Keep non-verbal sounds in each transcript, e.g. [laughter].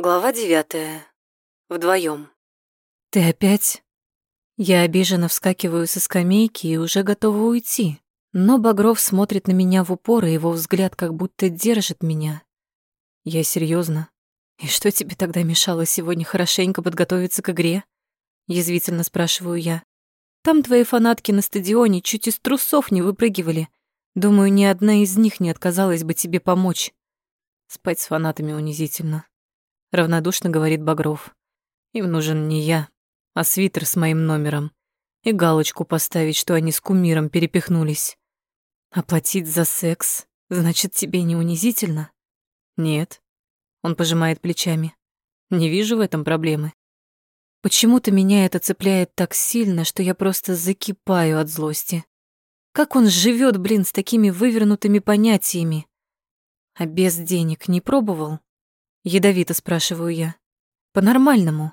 Глава девятая. Вдвоем. «Ты опять?» Я обиженно вскакиваю со скамейки и уже готова уйти. Но Багров смотрит на меня в упор, и его взгляд как будто держит меня. Я серьезно. И что тебе тогда мешало сегодня хорошенько подготовиться к игре? Язвительно спрашиваю я. Там твои фанатки на стадионе чуть из трусов не выпрыгивали. Думаю, ни одна из них не отказалась бы тебе помочь. Спать с фанатами унизительно. Равнодушно говорит Багров. Им нужен не я, а свитер с моим номером. И галочку поставить, что они с кумиром перепихнулись. Оплатить за секс, значит, тебе не унизительно? Нет. Он пожимает плечами. Не вижу в этом проблемы. Почему-то меня это цепляет так сильно, что я просто закипаю от злости. Как он живет, блин, с такими вывернутыми понятиями? А без денег не пробовал? Ядовито спрашиваю я. По-нормальному.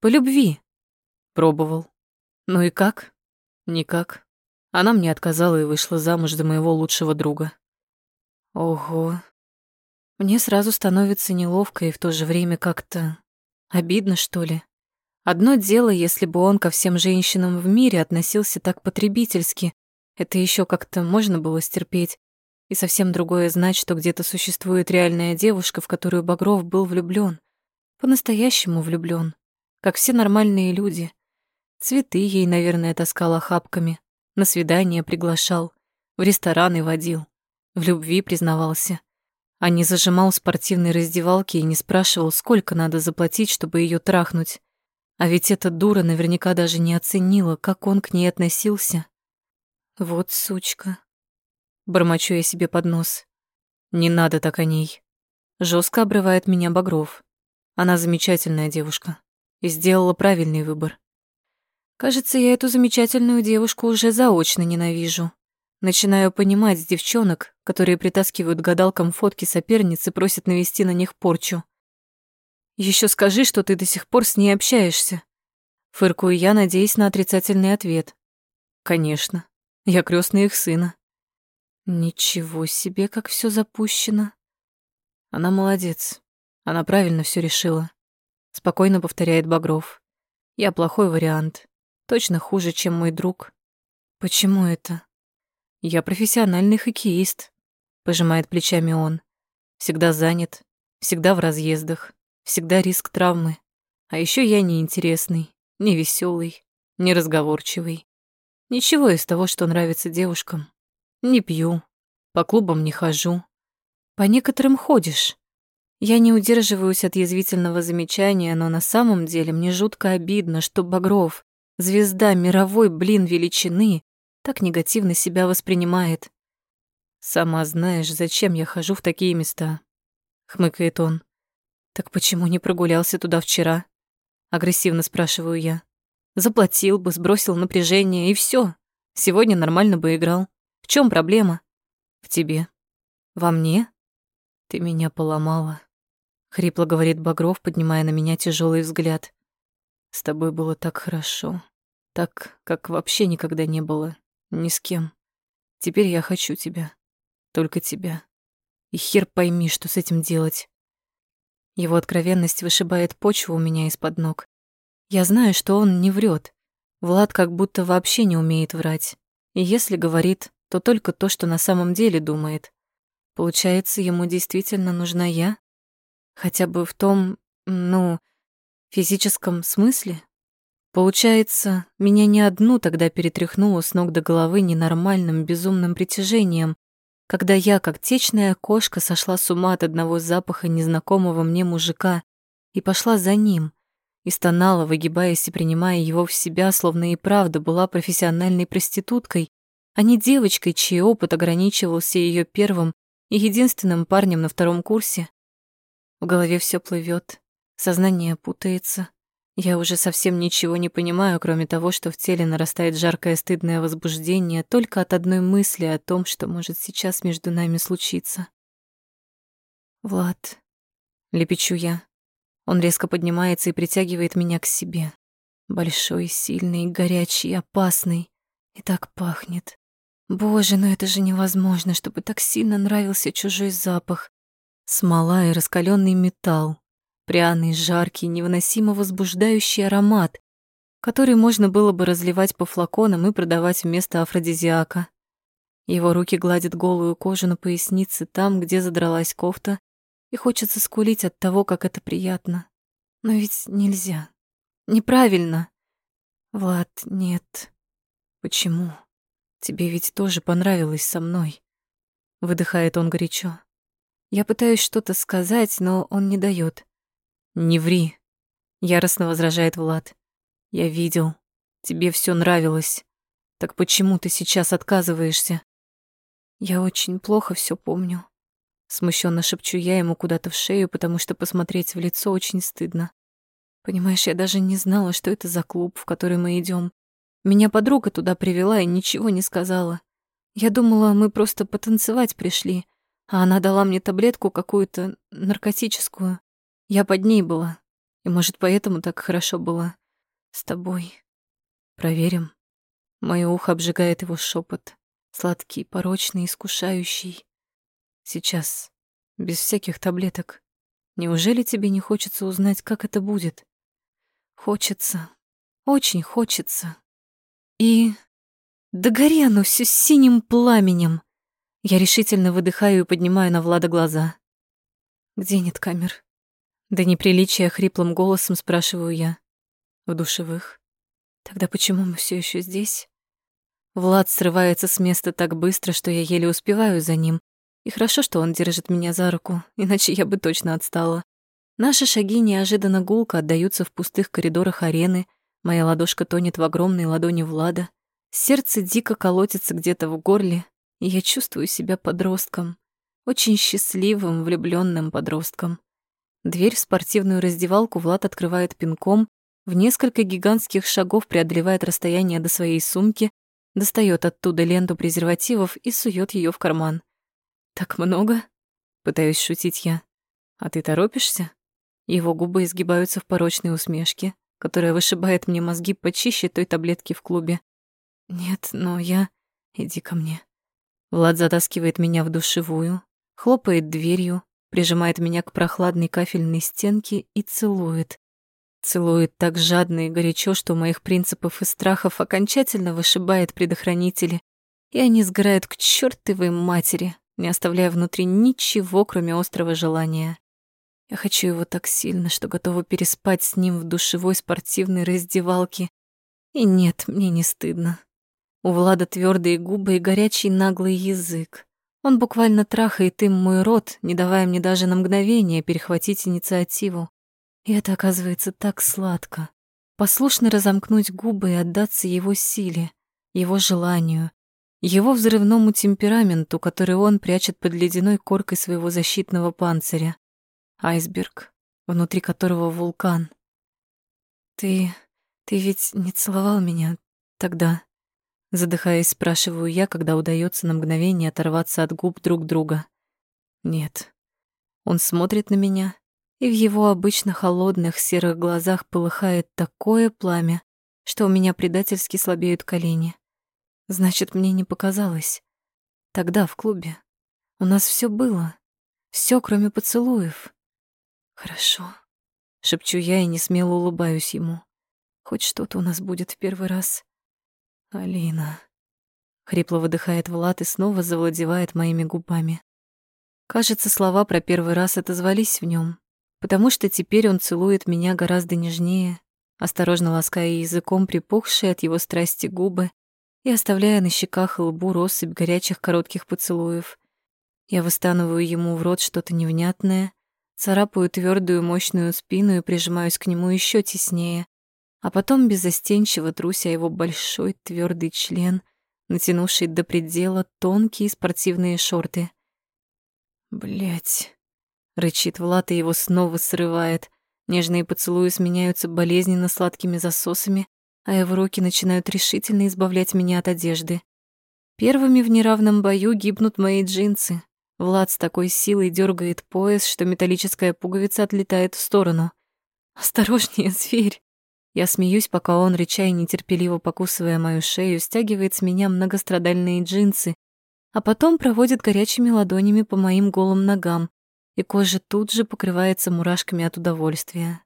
По любви. Пробовал. Ну и как? Никак. Она мне отказала и вышла замуж за моего лучшего друга. Ого. Мне сразу становится неловко и в то же время как-то обидно, что ли. Одно дело, если бы он ко всем женщинам в мире относился так потребительски, это еще как-то можно было стерпеть. И совсем другое знать, что где-то существует реальная девушка, в которую Багров был влюблен, По-настоящему влюблен, Как все нормальные люди. Цветы ей, наверное, таскал охапками. На свидание приглашал. В рестораны водил. В любви признавался. А не зажимал в спортивной раздевалке и не спрашивал, сколько надо заплатить, чтобы ее трахнуть. А ведь эта дура наверняка даже не оценила, как он к ней относился. Вот сучка. Бормочу я себе под нос. Не надо так о ней. Жестко обрывает меня Багров. Она замечательная девушка и сделала правильный выбор. Кажется, я эту замечательную девушку уже заочно ненавижу. Начинаю понимать девчонок, которые притаскивают гадалкам фотки соперниц и просят навести на них порчу. Еще скажи, что ты до сих пор с ней общаешься. Фыркую я, надеясь на отрицательный ответ. Конечно, я крестный их сына. Ничего себе, как все запущено. Она молодец. Она правильно все решила. Спокойно повторяет Багров. Я плохой вариант. Точно хуже, чем мой друг. Почему это? Я профессиональный хоккеист. Пожимает плечами он. Всегда занят, всегда в разъездах. Всегда риск травмы. А еще я неинтересный, не веселый, не разговорчивый. Ничего из того, что нравится девушкам. Не пью, по клубам не хожу. По некоторым ходишь. Я не удерживаюсь от язвительного замечания, но на самом деле мне жутко обидно, что Багров, звезда мировой, блин, величины, так негативно себя воспринимает. «Сама знаешь, зачем я хожу в такие места», — хмыкает он. «Так почему не прогулялся туда вчера?» Агрессивно спрашиваю я. «Заплатил бы, сбросил напряжение, и все. Сегодня нормально бы играл. Чем проблема?» «В тебе». «Во мне?» «Ты меня поломала», — хрипло говорит Багров, поднимая на меня тяжелый взгляд. «С тобой было так хорошо. Так, как вообще никогда не было. Ни с кем. Теперь я хочу тебя. Только тебя. И хер пойми, что с этим делать. Его откровенность вышибает почву у меня из-под ног. Я знаю, что он не врет. Влад как будто вообще не умеет врать. И если говорит, то только то, что на самом деле думает. Получается, ему действительно нужна я? Хотя бы в том, ну, физическом смысле? Получается, меня не одну тогда перетряхнуло с ног до головы ненормальным безумным притяжением, когда я, как течная кошка, сошла с ума от одного запаха незнакомого мне мужика и пошла за ним, и стонала, выгибаясь и принимая его в себя, словно и правда была профессиональной проституткой, а не девочкой, чей опыт ограничивался ее первым и единственным парнем на втором курсе. В голове все плывет, сознание путается, я уже совсем ничего не понимаю, кроме того, что в теле нарастает жаркое стыдное возбуждение только от одной мысли о том, что может сейчас между нами случиться. «Влад», — лепечу я. Он резко поднимается и притягивает меня к себе. Большой, сильный, горячий, опасный. И так пахнет. Боже, но это же невозможно, чтобы так сильно нравился чужой запах. Смола и раскаленный металл Пряный, жаркий, невыносимо возбуждающий аромат, который можно было бы разливать по флаконам и продавать вместо афродизиака. Его руки гладят голую кожу на пояснице там, где задралась кофта, и хочется скулить от того, как это приятно. Но ведь нельзя. Неправильно. Влад, нет. Почему? Тебе ведь тоже понравилось со мной. Выдыхает он горячо. Я пытаюсь что-то сказать, но он не дает. Не ври. Яростно возражает Влад. Я видел. Тебе все нравилось. Так почему ты сейчас отказываешься? Я очень плохо все помню. Смущенно шепчу я ему куда-то в шею, потому что посмотреть в лицо очень стыдно. Понимаешь, я даже не знала, что это за клуб, в который мы идем. Меня подруга туда привела и ничего не сказала. Я думала, мы просто потанцевать пришли, а она дала мне таблетку какую-то наркотическую. Я под ней была, и, может, поэтому так хорошо было. С тобой. Проверим. Моё ухо обжигает его шепот, сладкий, порочный, искушающий. Сейчас, без всяких таблеток. Неужели тебе не хочется узнать, как это будет? Хочется, очень хочется. И да гори оно все синим пламенем. Я решительно выдыхаю и поднимаю на Влада глаза. Где нет камер? Да неприличия хриплым голосом спрашиваю я в душевых. Тогда почему мы все еще здесь? Влад срывается с места так быстро, что я еле успеваю за ним. И хорошо, что он держит меня за руку, иначе я бы точно отстала. Наши шаги неожиданно гулко отдаются в пустых коридорах арены, моя ладошка тонет в огромной ладони Влада, сердце дико колотится где-то в горле, и я чувствую себя подростком, очень счастливым, влюбленным подростком. Дверь в спортивную раздевалку Влад открывает пинком, в несколько гигантских шагов преодолевает расстояние до своей сумки, достает оттуда ленту презервативов и сует ее в карман. «Так много?» — пытаюсь шутить я. «А ты торопишься?» Его губы изгибаются в порочной усмешке, которая вышибает мне мозги почище той таблетки в клубе. «Нет, но я...» «Иди ко мне». Влад затаскивает меня в душевую, хлопает дверью, прижимает меня к прохладной кафельной стенке и целует. Целует так жадно и горячо, что моих принципов и страхов окончательно вышибает предохранители, и они сгорают к чёртовой матери, не оставляя внутри ничего, кроме острого желания. Я хочу его так сильно, что готова переспать с ним в душевой спортивной раздевалке. И нет, мне не стыдно. У Влада твердые губы и горячий наглый язык. Он буквально трахает им мой рот, не давая мне даже на мгновение перехватить инициативу. И это оказывается так сладко. Послушно разомкнуть губы и отдаться его силе, его желанию, его взрывному темпераменту, который он прячет под ледяной коркой своего защитного панциря. Айсберг, внутри которого вулкан. «Ты... ты ведь не целовал меня тогда?» Задыхаясь, спрашиваю я, когда удается на мгновение оторваться от губ друг друга. «Нет». Он смотрит на меня, и в его обычно холодных серых глазах полыхает такое пламя, что у меня предательски слабеют колени. Значит, мне не показалось. Тогда в клубе у нас все было, все, кроме поцелуев. Хорошо, шепчу я и не смело улыбаюсь ему. Хоть что-то у нас будет в первый раз. Алина. Хрипло выдыхает Влад и снова завладевает моими губами. Кажется, слова про первый раз отозвались в нем, потому что теперь он целует меня гораздо нежнее, осторожно лаская языком припухшие от его страсти губы и оставляя на щеках и лбу россыпь горячих коротких поцелуев. Я выстанываю ему в рот что-то невнятное, царапаю твердую мощную спину и прижимаюсь к нему еще теснее, а потом беззастенчиво труся его большой твердый член, натянувший до предела тонкие спортивные шорты. Блять. Рычит Влад и его снова срывает. Нежные поцелуи сменяются болезненно сладкими засосами, а его руки начинают решительно избавлять меня от одежды. Первыми в неравном бою гибнут мои джинсы. Влад с такой силой дергает пояс, что металлическая пуговица отлетает в сторону. «Осторожнее, [laughs] зверь!» Я смеюсь, пока он, рыча и нетерпеливо покусывая мою шею, стягивает с меня многострадальные джинсы, а потом проводит горячими ладонями по моим голым ногам, и кожа тут же покрывается мурашками от удовольствия.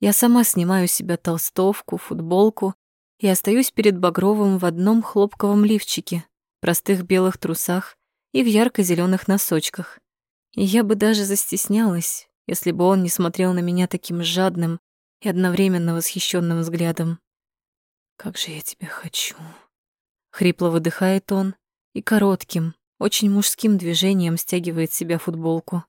Я сама снимаю с себя толстовку, футболку и остаюсь перед Багровым в одном хлопковом лифчике, простых белых трусах и в ярко зеленых носочках. И я бы даже застеснялась, если бы он не смотрел на меня таким жадным и одновременно восхищенным взглядом. «Как же я тебя хочу!» Хрипло выдыхает он и коротким, очень мужским движением стягивает себя футболку.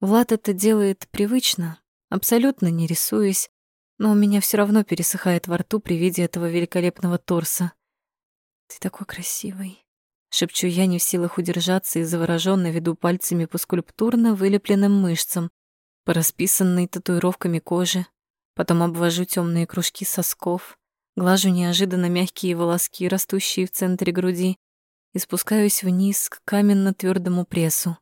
Влад это делает привычно, абсолютно не рисуясь, но у меня все равно пересыхает во рту при виде этого великолепного торса. «Ты такой красивый», — шепчу я, не в силах удержаться и заворожённо веду пальцами по скульптурно вылепленным мышцам, по расписанной татуировками кожи, потом обвожу темные кружки сосков, глажу неожиданно мягкие волоски, растущие в центре груди, и спускаюсь вниз к каменно твердому прессу.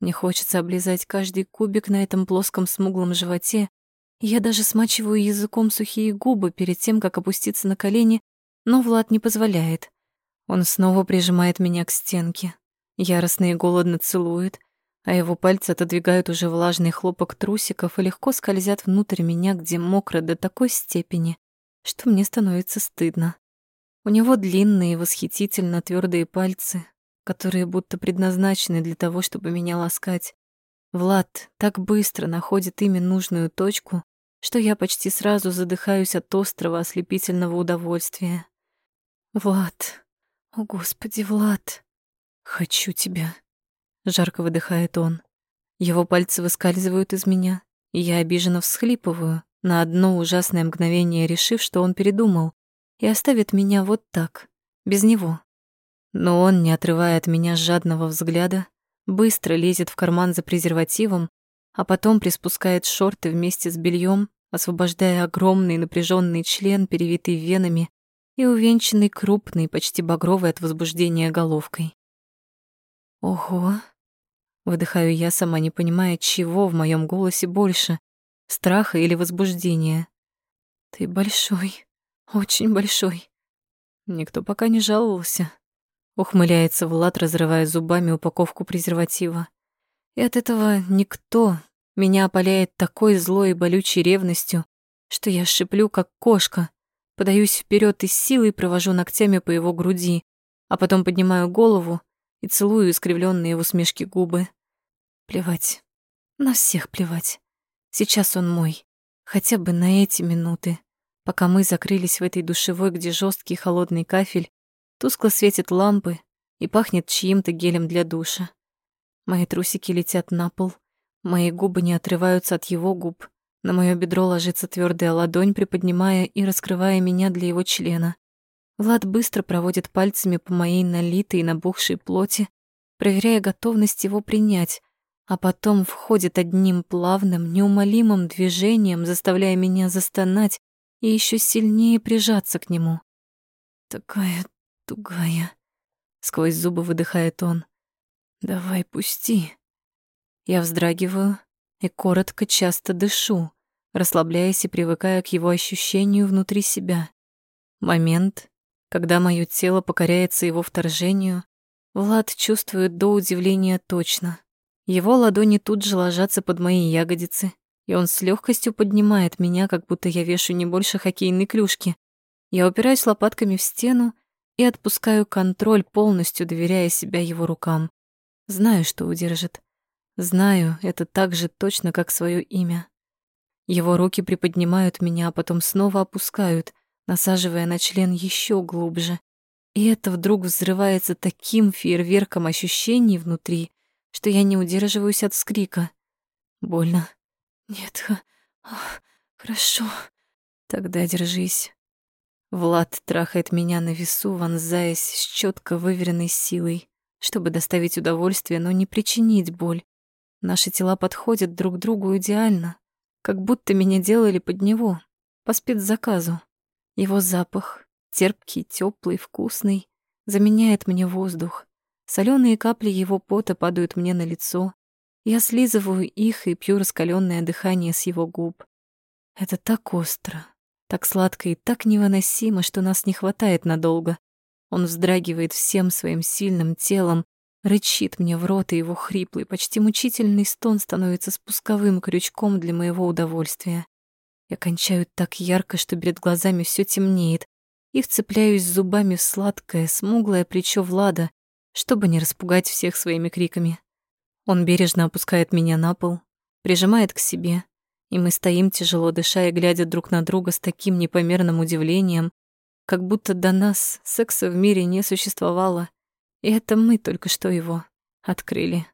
Мне хочется облизать каждый кубик на этом плоском смуглом животе, я даже смачиваю языком сухие губы перед тем, как опуститься на колени, но Влад не позволяет. Он снова прижимает меня к стенке, яростно и голодно целует, а его пальцы отодвигают уже влажный хлопок трусиков и легко скользят внутрь меня, где мокро до такой степени, что мне становится стыдно. У него длинные, восхитительно твердые пальцы, которые будто предназначены для того, чтобы меня ласкать. Влад так быстро находит ими нужную точку, что я почти сразу задыхаюсь от острого ослепительного удовольствия. «Влад, о господи, Влад, хочу тебя!» Жарко выдыхает он. Его пальцы выскальзывают из меня, и я обиженно всхлипываю, на одно ужасное мгновение решив, что он передумал и оставит меня вот так, без него. Но он, не отрывая от меня жадного взгляда, быстро лезет в карман за презервативом, а потом приспускает шорты вместе с бельем, освобождая огромный напряженный член, перевитый венами и увенчанный крупной, почти багровой от возбуждения головкой. «Ого!» — выдыхаю я, сама не понимая, чего в моем голосе больше — страха или возбуждения. «Ты большой!» Очень большой. Никто пока не жаловался. Ухмыляется Влад, разрывая зубами упаковку презерватива. И от этого никто меня опаляет такой злой и болючей ревностью, что я шиплю, как кошка, подаюсь вперед и с силой провожу ногтями по его груди, а потом поднимаю голову и целую искривленные в усмешке губы. Плевать. На всех плевать. Сейчас он мой. Хотя бы на эти минуты пока мы закрылись в этой душевой, где жесткий холодный кафель, тускло светят лампы и пахнет чьим-то гелем для душа. Мои трусики летят на пол, мои губы не отрываются от его губ, на моё бедро ложится твердая ладонь, приподнимая и раскрывая меня для его члена. Влад быстро проводит пальцами по моей налитой и набухшей плоти, проверяя готовность его принять, а потом входит одним плавным, неумолимым движением, заставляя меня застонать и еще сильнее прижаться к нему. «Такая тугая», — сквозь зубы выдыхает он. «Давай, пусти». Я вздрагиваю и коротко, часто дышу, расслабляясь и привыкая к его ощущению внутри себя. Момент, когда мое тело покоряется его вторжению, Влад чувствует до удивления точно. Его ладони тут же ложатся под мои ягодицы, и он с легкостью поднимает меня, как будто я вешу не больше хоккейной клюшки. Я упираюсь лопатками в стену и отпускаю контроль, полностью доверяя себя его рукам. Знаю, что удержит. Знаю это так же точно, как свое имя. Его руки приподнимают меня, а потом снова опускают, насаживая на член еще глубже. И это вдруг взрывается таким фейерверком ощущений внутри, что я не удерживаюсь от вскрика. Больно. Нет, ах, хорошо. Тогда держись. Влад трахает меня на весу, вонзаясь с четко выверенной силой, чтобы доставить удовольствие, но не причинить боль. Наши тела подходят друг другу идеально, как будто меня делали под него, по спецзаказу. Его запах, терпкий, теплый, вкусный, заменяет мне воздух. Соленые капли его пота падают мне на лицо, я слизываю их и пью раскаленное дыхание с его губ. Это так остро, так сладко и так невыносимо, что нас не хватает надолго. Он вздрагивает всем своим сильным телом, Рычит мне в рот, и его хриплый, почти мучительный стон становится спусковым крючком для моего удовольствия. Я кончаю так ярко, что перед глазами все темнеет, и вцепляюсь зубами в сладкое, смуглое плечо Влада, чтобы не распугать всех своими криками. Он бережно опускает меня на пол, прижимает к себе, и мы стоим, тяжело дыша и глядя друг на друга с таким непомерным удивлением, как будто до нас секса в мире не существовало, и это мы только что его открыли.